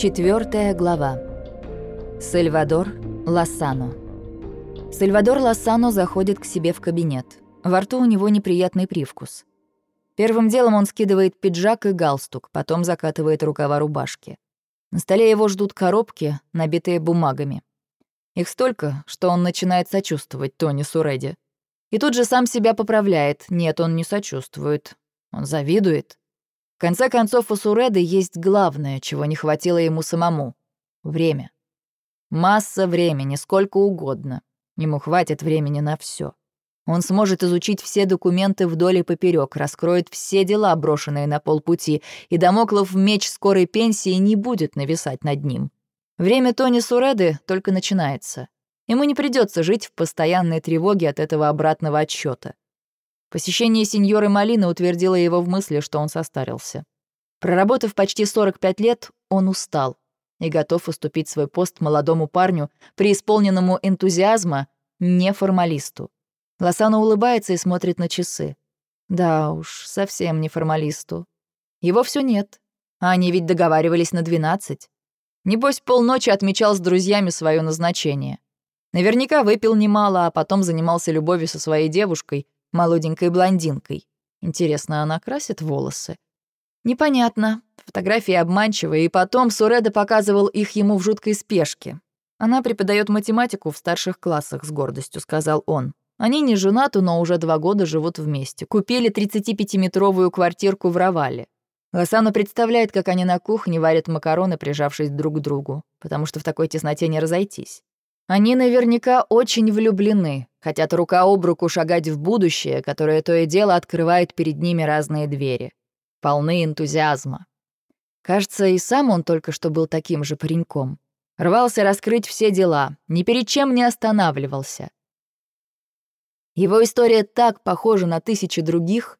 Четвертая глава. Сальвадор Лассано. Сальвадор Лассано заходит к себе в кабинет. Во рту у него неприятный привкус. Первым делом он скидывает пиджак и галстук, потом закатывает рукава рубашки. На столе его ждут коробки, набитые бумагами. Их столько, что он начинает сочувствовать Тони Суреди. И тут же сам себя поправляет. Нет, он не сочувствует. Он завидует. Конце концов, у Суреды есть главное, чего не хватило ему самому — время. Масса времени, сколько угодно. Ему хватит времени на все. Он сможет изучить все документы вдоль и поперек, раскроет все дела, брошенные на полпути, и Дамоклов меч скорой пенсии не будет нависать над ним. Время Тони Суреды только начинается. Ему не придется жить в постоянной тревоге от этого обратного отсчета. Посещение сеньоры Малины утвердило его в мысли, что он состарился. Проработав почти 45 лет, он устал и готов уступить свой пост молодому парню, преисполненному энтузиазма, не формалисту. Лосано улыбается и смотрит на часы. Да уж, совсем не формалисту. Его все нет. А они ведь договаривались на 12. Небось, полночи отмечал с друзьями свое назначение. Наверняка выпил немало, а потом занимался любовью со своей девушкой, молоденькой блондинкой. Интересно, она красит волосы? Непонятно. Фотографии обманчивые, и потом Суреда показывал их ему в жуткой спешке. Она преподает математику в старших классах, с гордостью сказал он. Они не женаты, но уже два года живут вместе. Купили 35-метровую квартирку в Равале. Лосано представляет, как они на кухне варят макароны, прижавшись друг к другу, потому что в такой тесноте не разойтись. Они наверняка очень влюблены, хотят рука об руку шагать в будущее, которое то и дело открывает перед ними разные двери. Полны энтузиазма. Кажется, и сам он только что был таким же пареньком. Рвался раскрыть все дела, ни перед чем не останавливался. Его история так похожа на тысячи других,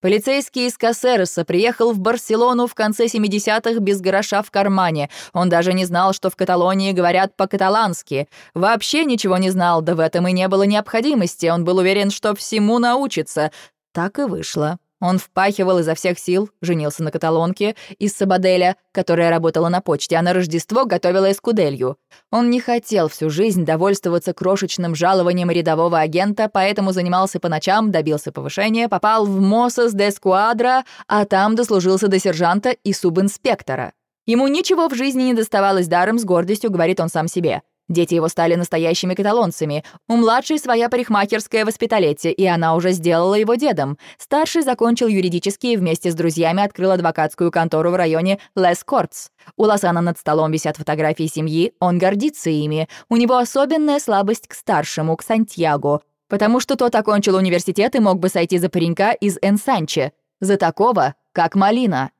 Полицейский из Кассереса приехал в Барселону в конце 70-х без гроша в кармане. Он даже не знал, что в Каталонии говорят по-каталански. Вообще ничего не знал, да в этом и не было необходимости. Он был уверен, что всему научится. Так и вышло. Он впахивал изо всех сил, женился на каталонке из Сабаделя, которая работала на почте, а на Рождество готовила эскуделью. Он не хотел всю жизнь довольствоваться крошечным жалованием рядового агента, поэтому занимался по ночам, добился повышения, попал в Мосос де Скуадра, а там дослужился до сержанта и субинспектора. Ему ничего в жизни не доставалось даром, с гордостью говорит он сам себе. Дети его стали настоящими каталонцами. У младшей своя парикмахерская воспиталетие, и она уже сделала его дедом. Старший закончил юридический и вместе с друзьями открыл адвокатскую контору в районе Лес Кортс. У Лосана над столом висят фотографии семьи, он гордится ими. У него особенная слабость к старшему, к Сантьяго, потому что тот окончил университет и мог бы сойти за паренька из Энсанче. За такого, как Малина.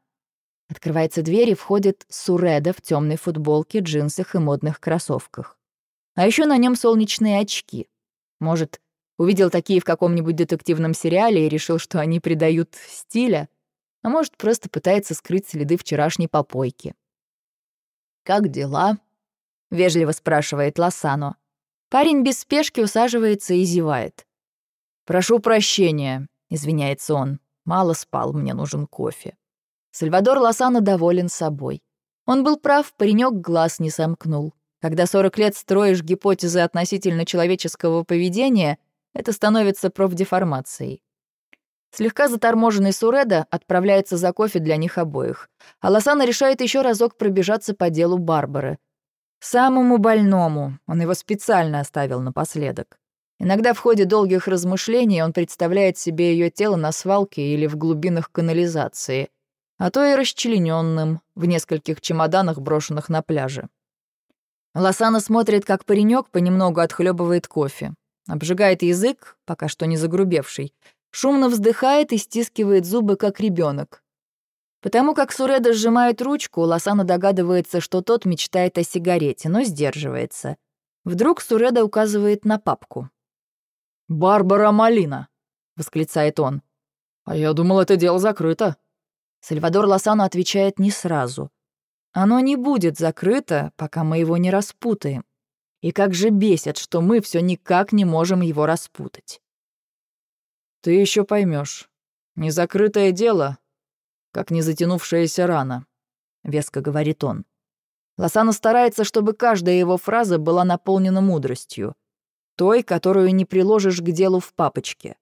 Открывается дверь и входит Суреда в темной футболке, джинсах и модных кроссовках. А еще на нем солнечные очки. Может, увидел такие в каком-нибудь детективном сериале и решил, что они придают стиля, а может, просто пытается скрыть следы вчерашней попойки. «Как дела?» — вежливо спрашивает Лосано. Парень без спешки усаживается и зевает. «Прошу прощения», — извиняется он. «Мало спал, мне нужен кофе». Сальвадор Лосано доволен собой. Он был прав, паренек глаз не сомкнул. Когда 40 лет строишь гипотезы относительно человеческого поведения, это становится профдеформацией. Слегка заторможенный Суреда отправляется за кофе для них обоих, а Лосана решает еще разок пробежаться по делу Барбары. Самому больному, он его специально оставил напоследок. Иногда в ходе долгих размышлений он представляет себе ее тело на свалке или в глубинах канализации, а то и расчлененным в нескольких чемоданах, брошенных на пляже. Лосана смотрит, как паренек понемногу отхлебывает кофе. Обжигает язык, пока что не загрубевший. Шумно вздыхает и стискивает зубы, как ребенок. Потому как Суреда сжимает ручку, Лосана догадывается, что тот мечтает о сигарете, но сдерживается. Вдруг Суреда указывает на папку. «Барбара Малина!» — восклицает он. «А я думал, это дело закрыто». Сальвадор Лосано отвечает не сразу. Оно не будет закрыто, пока мы его не распутаем. И как же бесит, что мы все никак не можем его распутать. Ты еще поймешь. Незакрытое дело, как незатянувшаяся рана, веско говорит он. Лосано старается, чтобы каждая его фраза была наполнена мудростью. Той, которую не приложишь к делу в папочке.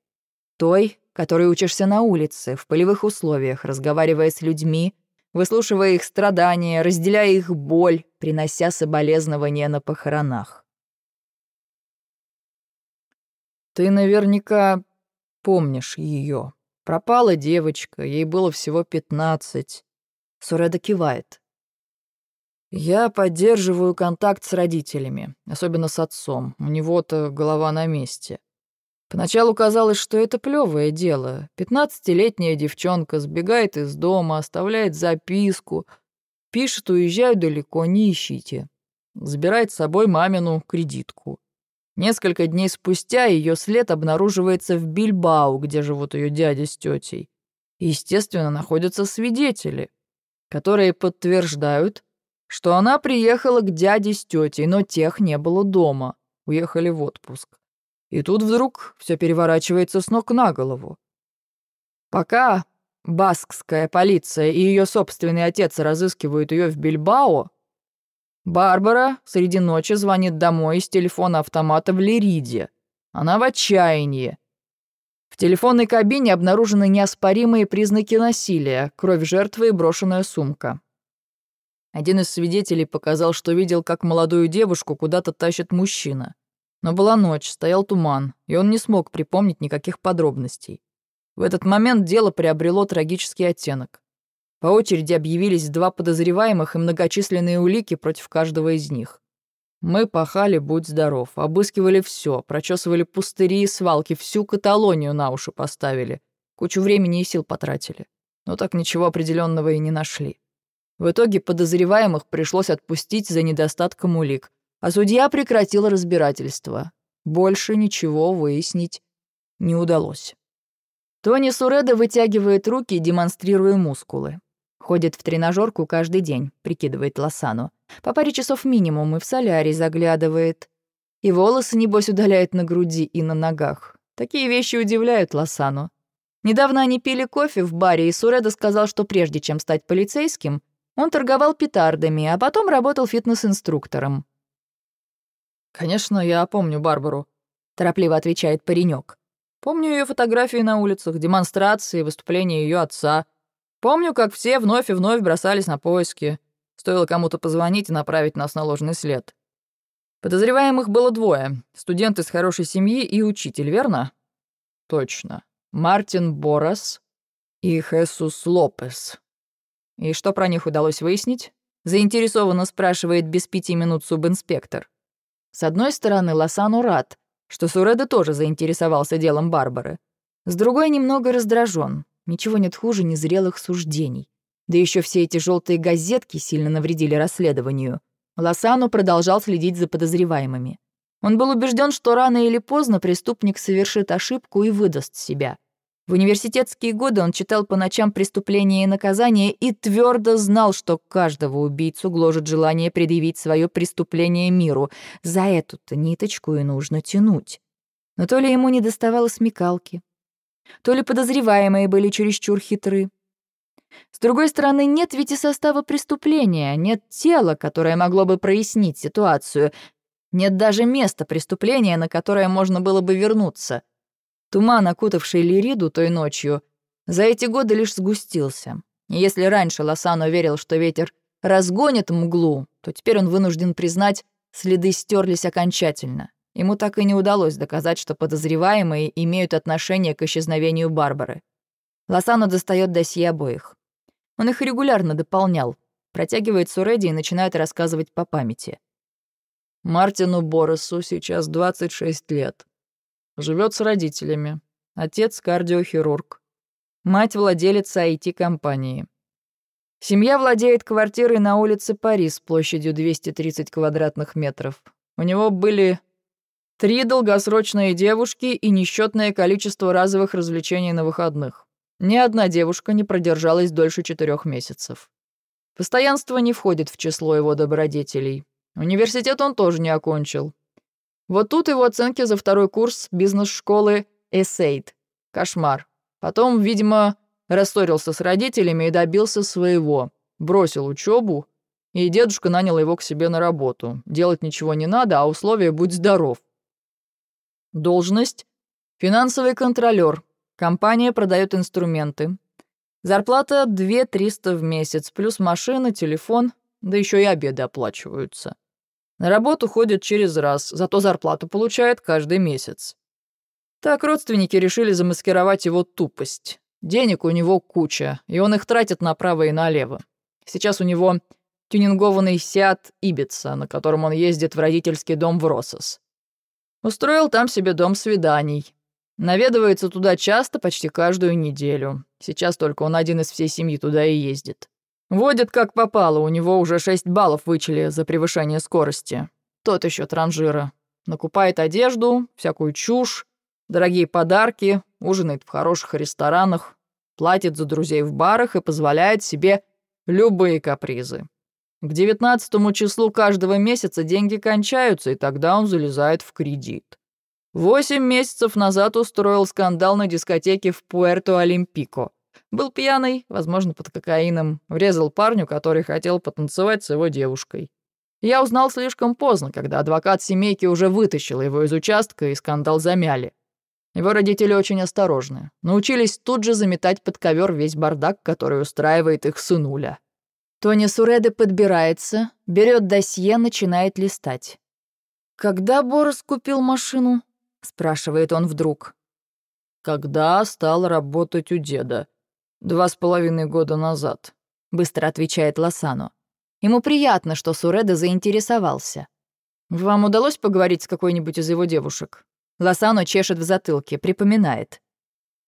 Той, которой учишься на улице, в полевых условиях, разговаривая с людьми, выслушивая их страдания, разделяя их боль, принося соболезнования на похоронах. «Ты наверняка помнишь ее. Пропала девочка, ей было всего пятнадцать». Суреда кивает. «Я поддерживаю контакт с родителями, особенно с отцом. У него-то голова на месте. Поначалу казалось, что это плевое дело. Пятнадцатилетняя девчонка сбегает из дома, оставляет записку, пишет «Уезжаю далеко, не ищите». Забирает с собой мамину кредитку. Несколько дней спустя ее след обнаруживается в Бильбау, где живут ее дядя с тетей. естественно, находятся свидетели, которые подтверждают, что она приехала к дяде с тетей, но тех не было дома, уехали в отпуск. И тут вдруг все переворачивается с ног на голову. Пока баскская полиция и ее собственный отец разыскивают ее в Бильбао, Барбара среди ночи звонит домой из телефона автомата в Лириде. Она в отчаянии. В телефонной кабине обнаружены неоспоримые признаки насилия, кровь жертвы и брошенная сумка. Один из свидетелей показал, что видел, как молодую девушку куда-то тащит мужчина. Но была ночь, стоял туман, и он не смог припомнить никаких подробностей. В этот момент дело приобрело трагический оттенок. По очереди объявились два подозреваемых и многочисленные улики против каждого из них. Мы пахали, будь здоров, обыскивали все, прочесывали пустыри и свалки, всю Каталонию на уши поставили. Кучу времени и сил потратили. Но так ничего определенного и не нашли. В итоге подозреваемых пришлось отпустить за недостатком улик, а судья прекратил разбирательство. Больше ничего выяснить не удалось. Тони Суреда вытягивает руки, демонстрируя мускулы. Ходит в тренажерку каждый день, прикидывает Лосану. По паре часов минимум и в солярий заглядывает. И волосы, небось, удаляет на груди и на ногах. Такие вещи удивляют Лосану. Недавно они пили кофе в баре, и Суреда сказал, что прежде чем стать полицейским, он торговал петардами, а потом работал фитнес-инструктором. «Конечно, я помню Барбару», — торопливо отвечает паренек. «Помню ее фотографии на улицах, демонстрации, выступления ее отца. Помню, как все вновь и вновь бросались на поиски. Стоило кому-то позвонить и направить нас на ложный след. Подозреваемых было двое. Студент из хорошей семьи и учитель, верно? Точно. Мартин Борос и Хесус Лопес. И что про них удалось выяснить? Заинтересованно спрашивает без пяти минут субинспектор. С одной стороны, Лосану рад, что Суреда тоже заинтересовался делом Барбары. С другой, немного раздражен. Ничего нет хуже незрелых суждений. Да еще все эти желтые газетки сильно навредили расследованию. Лосану продолжал следить за подозреваемыми. Он был убежден, что рано или поздно преступник совершит ошибку и выдаст себя. В университетские годы он читал по ночам «Преступления и наказания» и твердо знал, что каждого убийцу гложет желание предъявить свое преступление миру. За эту-то ниточку и нужно тянуть. Но то ли ему не доставало смекалки, то ли подозреваемые были чересчур хитры. С другой стороны, нет ведь и состава преступления, нет тела, которое могло бы прояснить ситуацию, нет даже места преступления, на которое можно было бы вернуться — Туман, окутавший Лириду той ночью, за эти годы лишь сгустился. Если раньше Лосано верил, что ветер разгонит мглу, то теперь он вынужден признать, следы стерлись окончательно. Ему так и не удалось доказать, что подозреваемые имеют отношение к исчезновению Барбары. Лосано достает досье обоих. Он их регулярно дополнял, протягивает Суреди и начинает рассказывать по памяти. Мартину Боросу сейчас 26 лет. Живет с родителями. Отец кардиохирург. Мать владелица IT-компании. Семья владеет квартирой на улице Парис площадью 230 квадратных метров. У него были три долгосрочные девушки и несчетное количество разовых развлечений на выходных. Ни одна девушка не продержалась дольше четырех месяцев. Постоянство не входит в число его добродетелей. Университет он тоже не окончил. Вот тут его оценки за второй курс бизнес-школы Эссейд. Кошмар. Потом, видимо, рассорился с родителями и добился своего. Бросил учебу и дедушка нанял его к себе на работу. Делать ничего не надо, а условия «будь здоров». Должность – финансовый контролер. Компания продает инструменты. Зарплата 2-300 в месяц, плюс машина, телефон, да еще и обеды оплачиваются. На работу ходит через раз, зато зарплату получает каждый месяц. Так родственники решили замаскировать его тупость. Денег у него куча, и он их тратит направо и налево. Сейчас у него тюнингованный Сиат Ибица, на котором он ездит в родительский дом в Росос. Устроил там себе дом свиданий. Наведывается туда часто, почти каждую неделю. Сейчас только он один из всей семьи туда и ездит. Водит как попало, у него уже шесть баллов вычли за превышение скорости. Тот еще транжира. Накупает одежду, всякую чушь, дорогие подарки, ужинает в хороших ресторанах, платит за друзей в барах и позволяет себе любые капризы. К девятнадцатому числу каждого месяца деньги кончаются, и тогда он залезает в кредит. Восемь месяцев назад устроил скандал на дискотеке в Пуэрто-Олимпико. Был пьяный, возможно, под кокаином, врезал парню, который хотел потанцевать с его девушкой. Я узнал слишком поздно, когда адвокат семейки уже вытащил его из участка и скандал замяли. Его родители очень осторожны. Научились тут же заметать под ковер весь бардак, который устраивает их сынуля. Тони Суреде подбирается, берет досье, начинает листать. «Когда Борос купил машину?» — спрашивает он вдруг. «Когда стал работать у деда. «Два с половиной года назад», — быстро отвечает Лосано. Ему приятно, что Суреда заинтересовался. «Вам удалось поговорить с какой-нибудь из его девушек?» Лосано чешет в затылке, припоминает.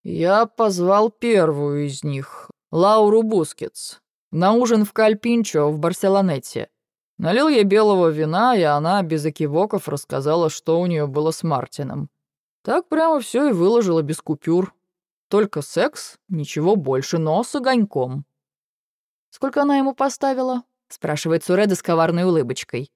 «Я позвал первую из них, Лауру Бускетс, на ужин в Кальпинчо в Барселонете. Налил ей белого вина, и она без экивоков рассказала, что у нее было с Мартином. Так прямо все и выложила без купюр. Только секс, ничего больше, но с огоньком. «Сколько она ему поставила?» — спрашивает Суреда с коварной улыбочкой.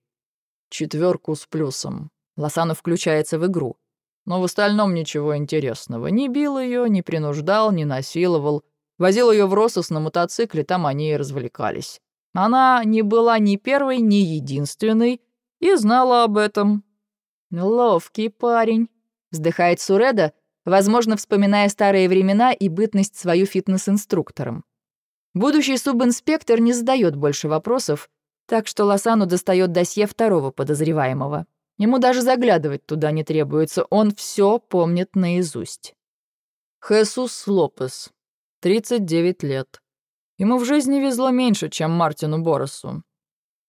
Четверку с плюсом. Лосанов включается в игру. Но в остальном ничего интересного. Не бил ее, не принуждал, не насиловал. Возил ее в Росос на мотоцикле, там они и развлекались. Она не была ни первой, ни единственной и знала об этом. «Ловкий парень», — вздыхает Суреда, возможно, вспоминая старые времена и бытность свою фитнес-инструктором. Будущий субинспектор не задает больше вопросов, так что Лосану достает досье второго подозреваемого. Ему даже заглядывать туда не требуется, он все помнит наизусть. Хесус Лопес, 39 лет. Ему в жизни везло меньше, чем Мартину Боросу.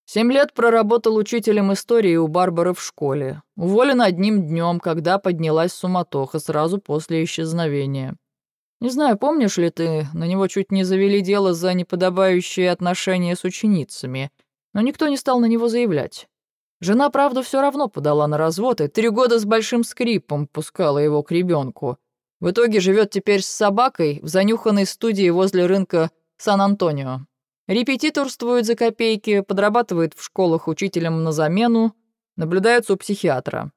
Семь лет проработал учителем истории у Барбары в школе. Уволен одним днем, когда поднялась суматоха сразу после исчезновения. Не знаю, помнишь ли ты, на него чуть не завели дело за неподобающие отношения с ученицами, но никто не стал на него заявлять. Жена, правда, все равно подала на развод и три года с большим скрипом пускала его к ребенку. В итоге живет теперь с собакой в занюханной студии возле рынка Сан-Антонио. Репетиторствует за копейки, подрабатывает в школах учителем на замену, наблюдается у психиатра.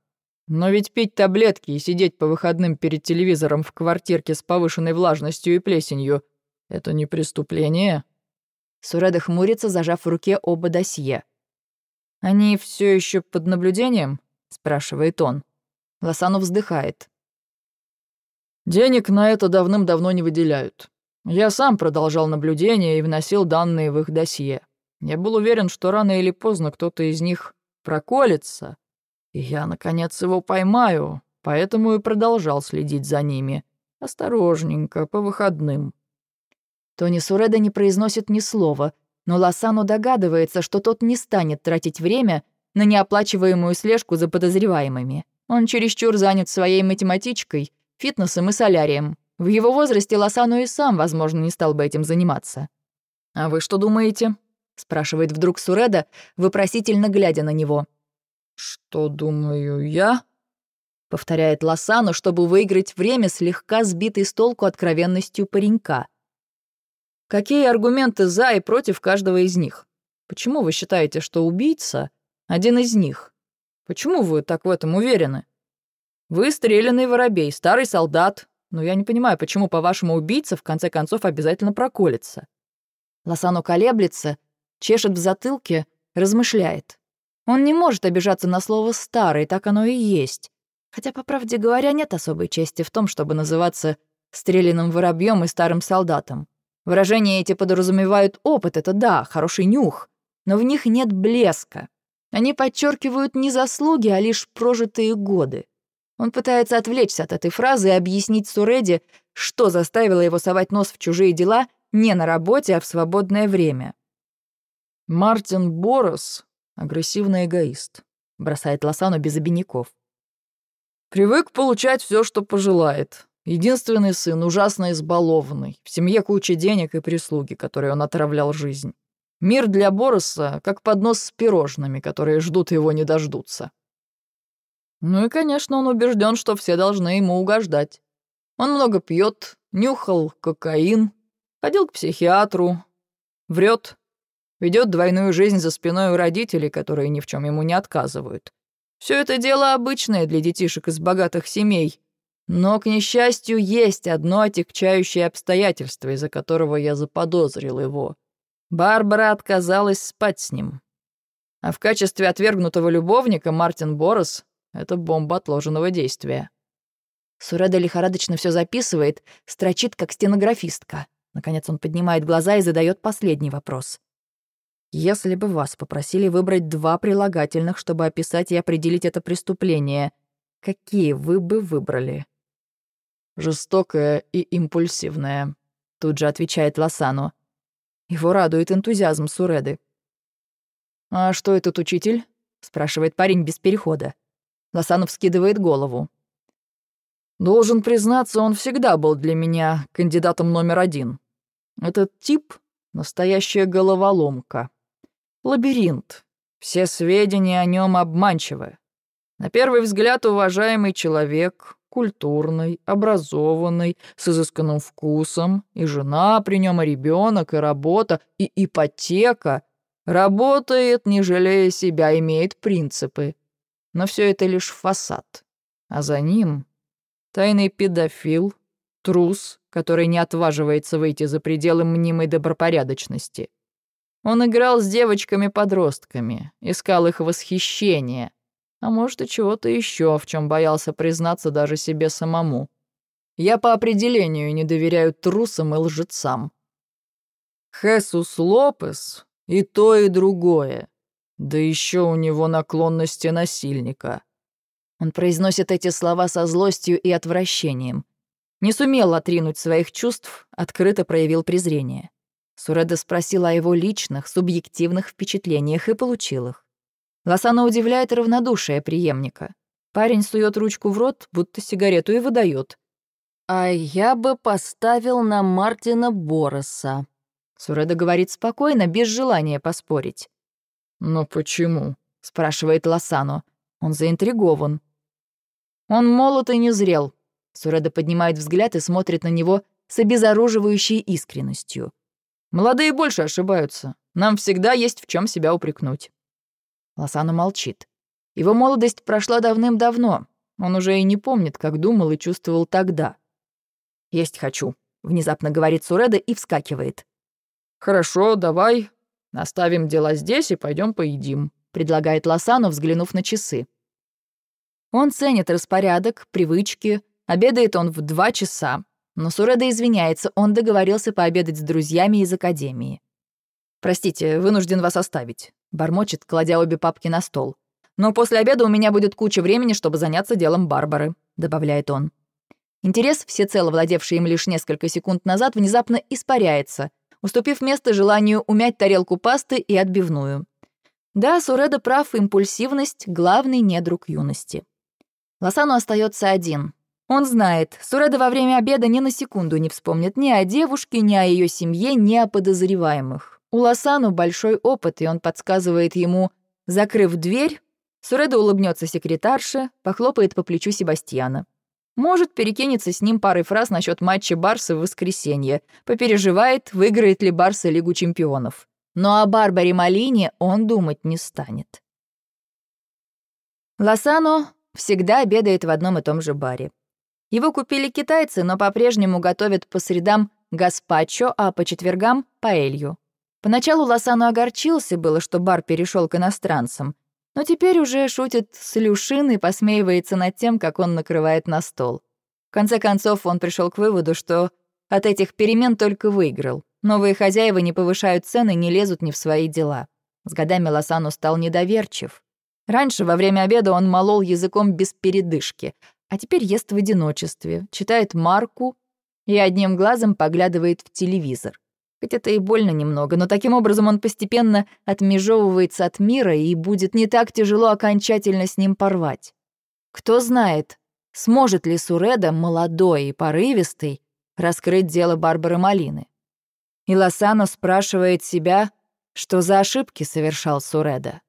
Но ведь пить таблетки и сидеть по выходным перед телевизором в квартирке с повышенной влажностью и плесенью — это не преступление. Суреда хмурится, зажав в руке оба досье. «Они все еще под наблюдением?» — спрашивает он. Лосанов вздыхает. «Денег на это давным-давно не выделяют. Я сам продолжал наблюдение и вносил данные в их досье. Я был уверен, что рано или поздно кто-то из них проколется, и я, наконец, его поймаю, поэтому и продолжал следить за ними. Осторожненько, по выходным. Тони Суреда не произносит ни слова, но Лосану догадывается, что тот не станет тратить время на неоплачиваемую слежку за подозреваемыми. Он чересчур занят своей математичкой, фитнесом и солярием. В его возрасте Лосану и сам, возможно, не стал бы этим заниматься. «А вы что думаете?» — спрашивает вдруг Суреда, вопросительно глядя на него. «Что думаю я?» — повторяет Лосану, чтобы выиграть время слегка сбитый с толку откровенностью паренька. «Какие аргументы за и против каждого из них? Почему вы считаете, что убийца — один из них? Почему вы так в этом уверены? Вы стрелянный воробей, старый солдат, но я не понимаю, почему, по-вашему, убийца в конце концов обязательно проколется. Лосано колеблется, чешет в затылке, размышляет. Он не может обижаться на слово «старый», так оно и есть. Хотя, по правде говоря, нет особой чести в том, чтобы называться стрелянным воробьем и старым солдатом. Выражения эти подразумевают опыт, это да, хороший нюх, но в них нет блеска. Они подчеркивают не заслуги, а лишь прожитые годы. Он пытается отвлечься от этой фразы и объяснить Суреде, что заставило его совать нос в чужие дела не на работе, а в свободное время. «Мартин Борос — агрессивный эгоист», — бросает Лосану без обиняков. «Привык получать все, что пожелает. Единственный сын, ужасно избалованный. В семье куча денег и прислуги, которые он отравлял жизнь. Мир для Бороса как поднос с пирожными, которые ждут его не дождутся. Ну и, конечно, он убежден, что все должны ему угождать. Он много пьет, нюхал кокаин, ходил к психиатру, врет, ведет двойную жизнь за спиной у родителей, которые ни в чем ему не отказывают. Все это дело обычное для детишек из богатых семей, но, к несчастью, есть одно отягчающее обстоятельство, из-за которого я заподозрил его. Барбара отказалась спать с ним. А в качестве отвергнутого любовника Мартин Борос — это бомба отложенного действия. Суреда лихорадочно все записывает, строчит, как стенографистка. Наконец он поднимает глаза и задает последний вопрос. «Если бы вас попросили выбрать два прилагательных, чтобы описать и определить это преступление, какие вы бы выбрали?» жестокая и импульсивная», — тут же отвечает Лосану. Его радует энтузиазм Суреды. «А что этот учитель?» — спрашивает парень без перехода. Лосанов скидывает голову. «Должен признаться, он всегда был для меня кандидатом номер один. Этот тип — настоящая головоломка. Лабиринт. Все сведения о нем обманчивы. На первый взгляд уважаемый человек, культурный, образованный, с изысканным вкусом, и жена при нем, и ребенок, и работа, и ипотека. Работает, не жалея себя, имеет принципы. Но все это лишь фасад. А за ним тайный педофил, трус, который не отваживается выйти за пределы мнимой добропорядочности. Он играл с девочками-подростками, искал их восхищение, а может и чего-то еще, в чем боялся признаться даже себе самому. Я по определению не доверяю трусам и лжецам. Хесус Лопес и то, и другое. Да еще у него наклонности насильника. Он произносит эти слова со злостью и отвращением. Не сумел отринуть своих чувств, открыто проявил презрение. Суреда спросила о его личных, субъективных впечатлениях и получил их. Лосана удивляет равнодушие преемника. Парень сует ручку в рот, будто сигарету, и выдает. «А я бы поставил на Мартина Бороса». Суреда говорит спокойно, без желания поспорить. «Но почему?» — спрашивает Лосану. Он заинтригован. «Он молод и не зрел». Суреда поднимает взгляд и смотрит на него с обезоруживающей искренностью. «Молодые больше ошибаются. Нам всегда есть в чем себя упрекнуть». Лосано молчит. Его молодость прошла давным-давно. Он уже и не помнит, как думал и чувствовал тогда. «Есть хочу», — внезапно говорит Суреда и вскакивает. «Хорошо, давай. Оставим дела здесь и пойдем поедим», — предлагает Лосану, взглянув на часы. Он ценит распорядок, привычки. Обедает он в два часа. Но Суреда извиняется, он договорился пообедать с друзьями из академии. «Простите, вынужден вас оставить бормочет, кладя обе папки на стол. «Но после обеда у меня будет куча времени, чтобы заняться делом Барбары», — добавляет он. Интерес, всецело владевший им лишь несколько секунд назад, внезапно испаряется, уступив место желанию умять тарелку пасты и отбивную. Да, Суреда прав, импульсивность — главный недруг юности. Лосану остается один. Он знает, Суреда во время обеда ни на секунду не вспомнит ни о девушке, ни о ее семье, ни о подозреваемых. У Лосану большой опыт, и он подсказывает ему, закрыв дверь, Суреда улыбнется секретарше, похлопает по плечу Себастьяна. Может, перекинется с ним парой фраз насчет матча Барса в воскресенье, попереживает, выиграет ли Барса Лигу чемпионов. Но о Барбаре Малине он думать не станет. Лосано всегда обедает в одном и том же баре. Его купили китайцы, но по-прежнему готовят по средам гаспачо, а по четвергам — паэлью. Поначалу Лосану огорчился было, что бар перешел к иностранцам, но теперь уже шутит с Люшин и посмеивается над тем, как он накрывает на стол. В конце концов, он пришел к выводу, что от этих перемен только выиграл. Новые хозяева не повышают цены, не лезут ни в свои дела. С годами Лосану стал недоверчив. Раньше, во время обеда, он молол языком без передышки, а теперь ест в одиночестве, читает марку и одним глазом поглядывает в телевизор. Хоть это и больно немного, но таким образом он постепенно отмежевывается от мира и будет не так тяжело окончательно с ним порвать. Кто знает, сможет ли Суреда, молодой и порывистый, раскрыть дело Барбары Малины. И Лосано спрашивает себя, что за ошибки совершал Суреда.